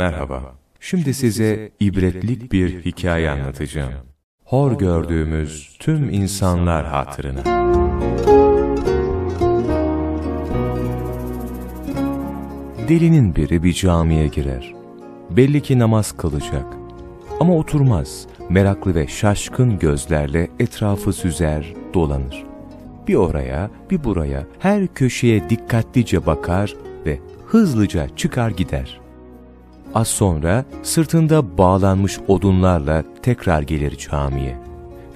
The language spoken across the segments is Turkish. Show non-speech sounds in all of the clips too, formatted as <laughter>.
Merhaba. Şimdi size ibretlik bir hikaye anlatacağım. Hor gördüğümüz tüm insanlar hatırına. Delinin biri bir camiye girer. Belli ki namaz kılacak. Ama oturmaz. Meraklı ve şaşkın gözlerle etrafı süzer, dolanır. Bir oraya, bir buraya, her köşeye dikkatlice bakar ve hızlıca çıkar gider. Az sonra sırtında bağlanmış odunlarla tekrar gelir camiye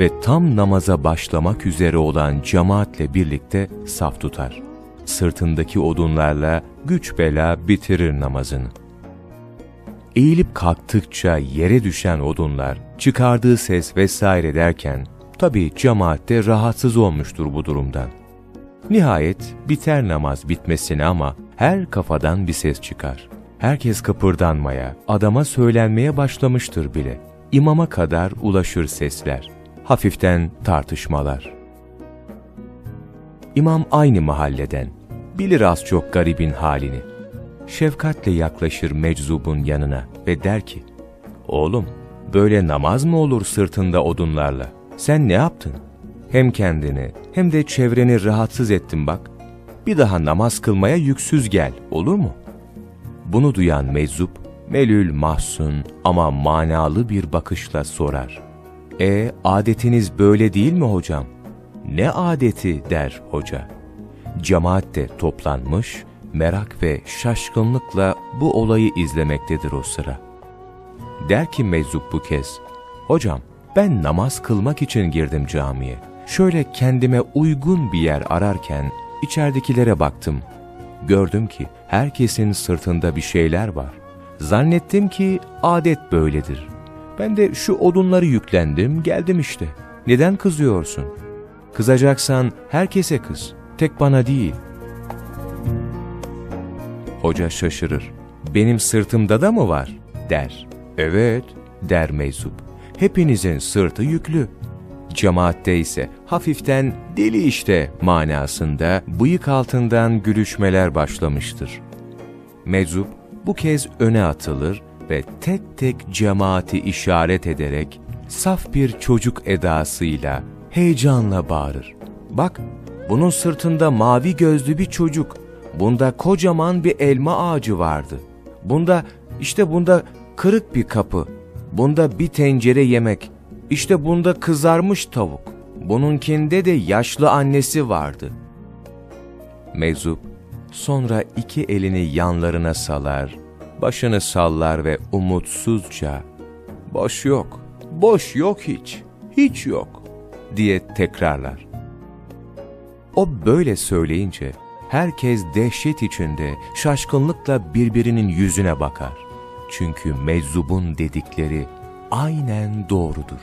ve tam namaza başlamak üzere olan cemaatle birlikte saf tutar. Sırtındaki odunlarla güç bela bitirir namazını. Eğilip kalktıkça yere düşen odunlar, çıkardığı ses vesaire derken, tabi cemaatte rahatsız olmuştur bu durumdan. Nihayet biter namaz bitmesine ama her kafadan bir ses çıkar. Herkes kıpırdanmaya, adama söylenmeye başlamıştır bile. İmama kadar ulaşır sesler. Hafiften tartışmalar. İmam aynı mahalleden. Bilir az çok garibin halini. Şefkatle yaklaşır meczubun yanına ve der ki, Oğlum, böyle namaz mı olur sırtında odunlarla? Sen ne yaptın? Hem kendini hem de çevreni rahatsız ettin bak. Bir daha namaz kılmaya yüksüz gel, olur mu?'' Bunu duyan meczup, melül mahzun ama manalı bir bakışla sorar. E adetiniz böyle değil mi hocam? Ne adeti der hoca. Cemaat de toplanmış, merak ve şaşkınlıkla bu olayı izlemektedir o sıra. Der ki meczup bu kez, hocam ben namaz kılmak için girdim camiye. Şöyle kendime uygun bir yer ararken içeridekilere baktım. Gördüm ki herkesin sırtında bir şeyler var. Zannettim ki adet böyledir. Ben de şu odunları yüklendim, geldim işte. Neden kızıyorsun? Kızacaksan herkese kız, tek bana değil. Hoca şaşırır. Benim sırtımda da mı var? der. Evet, der meczup. Hepinizin sırtı yüklü. Cemaatte ise hafiften deli işte manasında bıyık altından gülüşmeler başlamıştır. Meczup bu kez öne atılır ve tek tek cemaati işaret ederek saf bir çocuk edasıyla heyecanla bağırır. Bak bunun sırtında mavi gözlü bir çocuk, bunda kocaman bir elma ağacı vardı. Bunda işte bunda kırık bir kapı, bunda bir tencere yemek, işte bunda kızarmış tavuk. Bununkinde de yaşlı annesi vardı. Meczup sonra iki elini yanlarına salar, başını sallar ve umutsuzca ''Boş yok, boş yok hiç, hiç yok.'' diye tekrarlar. O böyle söyleyince herkes dehşet içinde şaşkınlıkla birbirinin yüzüne bakar. Çünkü meczubun dedikleri aynen doğrudur.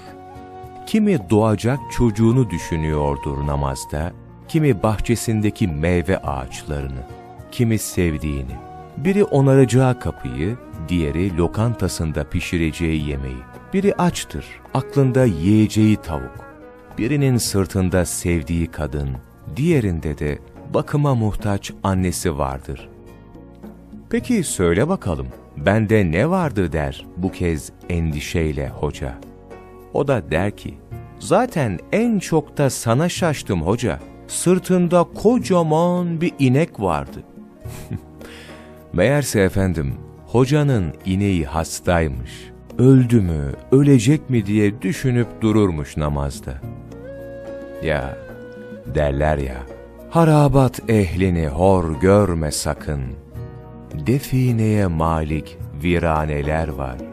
Kimi doğacak çocuğunu düşünüyordur namazda, kimi bahçesindeki meyve ağaçlarını, kimi sevdiğini. Biri onaracağı kapıyı, diğeri lokantasında pişireceği yemeği. Biri açtır, aklında yiyeceği tavuk. Birinin sırtında sevdiği kadın, diğerinde de bakıma muhtaç annesi vardır. Peki söyle bakalım, bende ne vardı der bu kez endişeyle hoca. O da der ki, zaten en çok da sana şaştım hoca. Sırtında kocaman bir inek vardı. <laughs> Meğerse efendim, hocanın ineği hastaymış. Öldü mü, ölecek mi diye düşünüp dururmuş namazda. Ya, derler ya, harabat ehlini hor görme sakın. Defineye malik viraneler var.''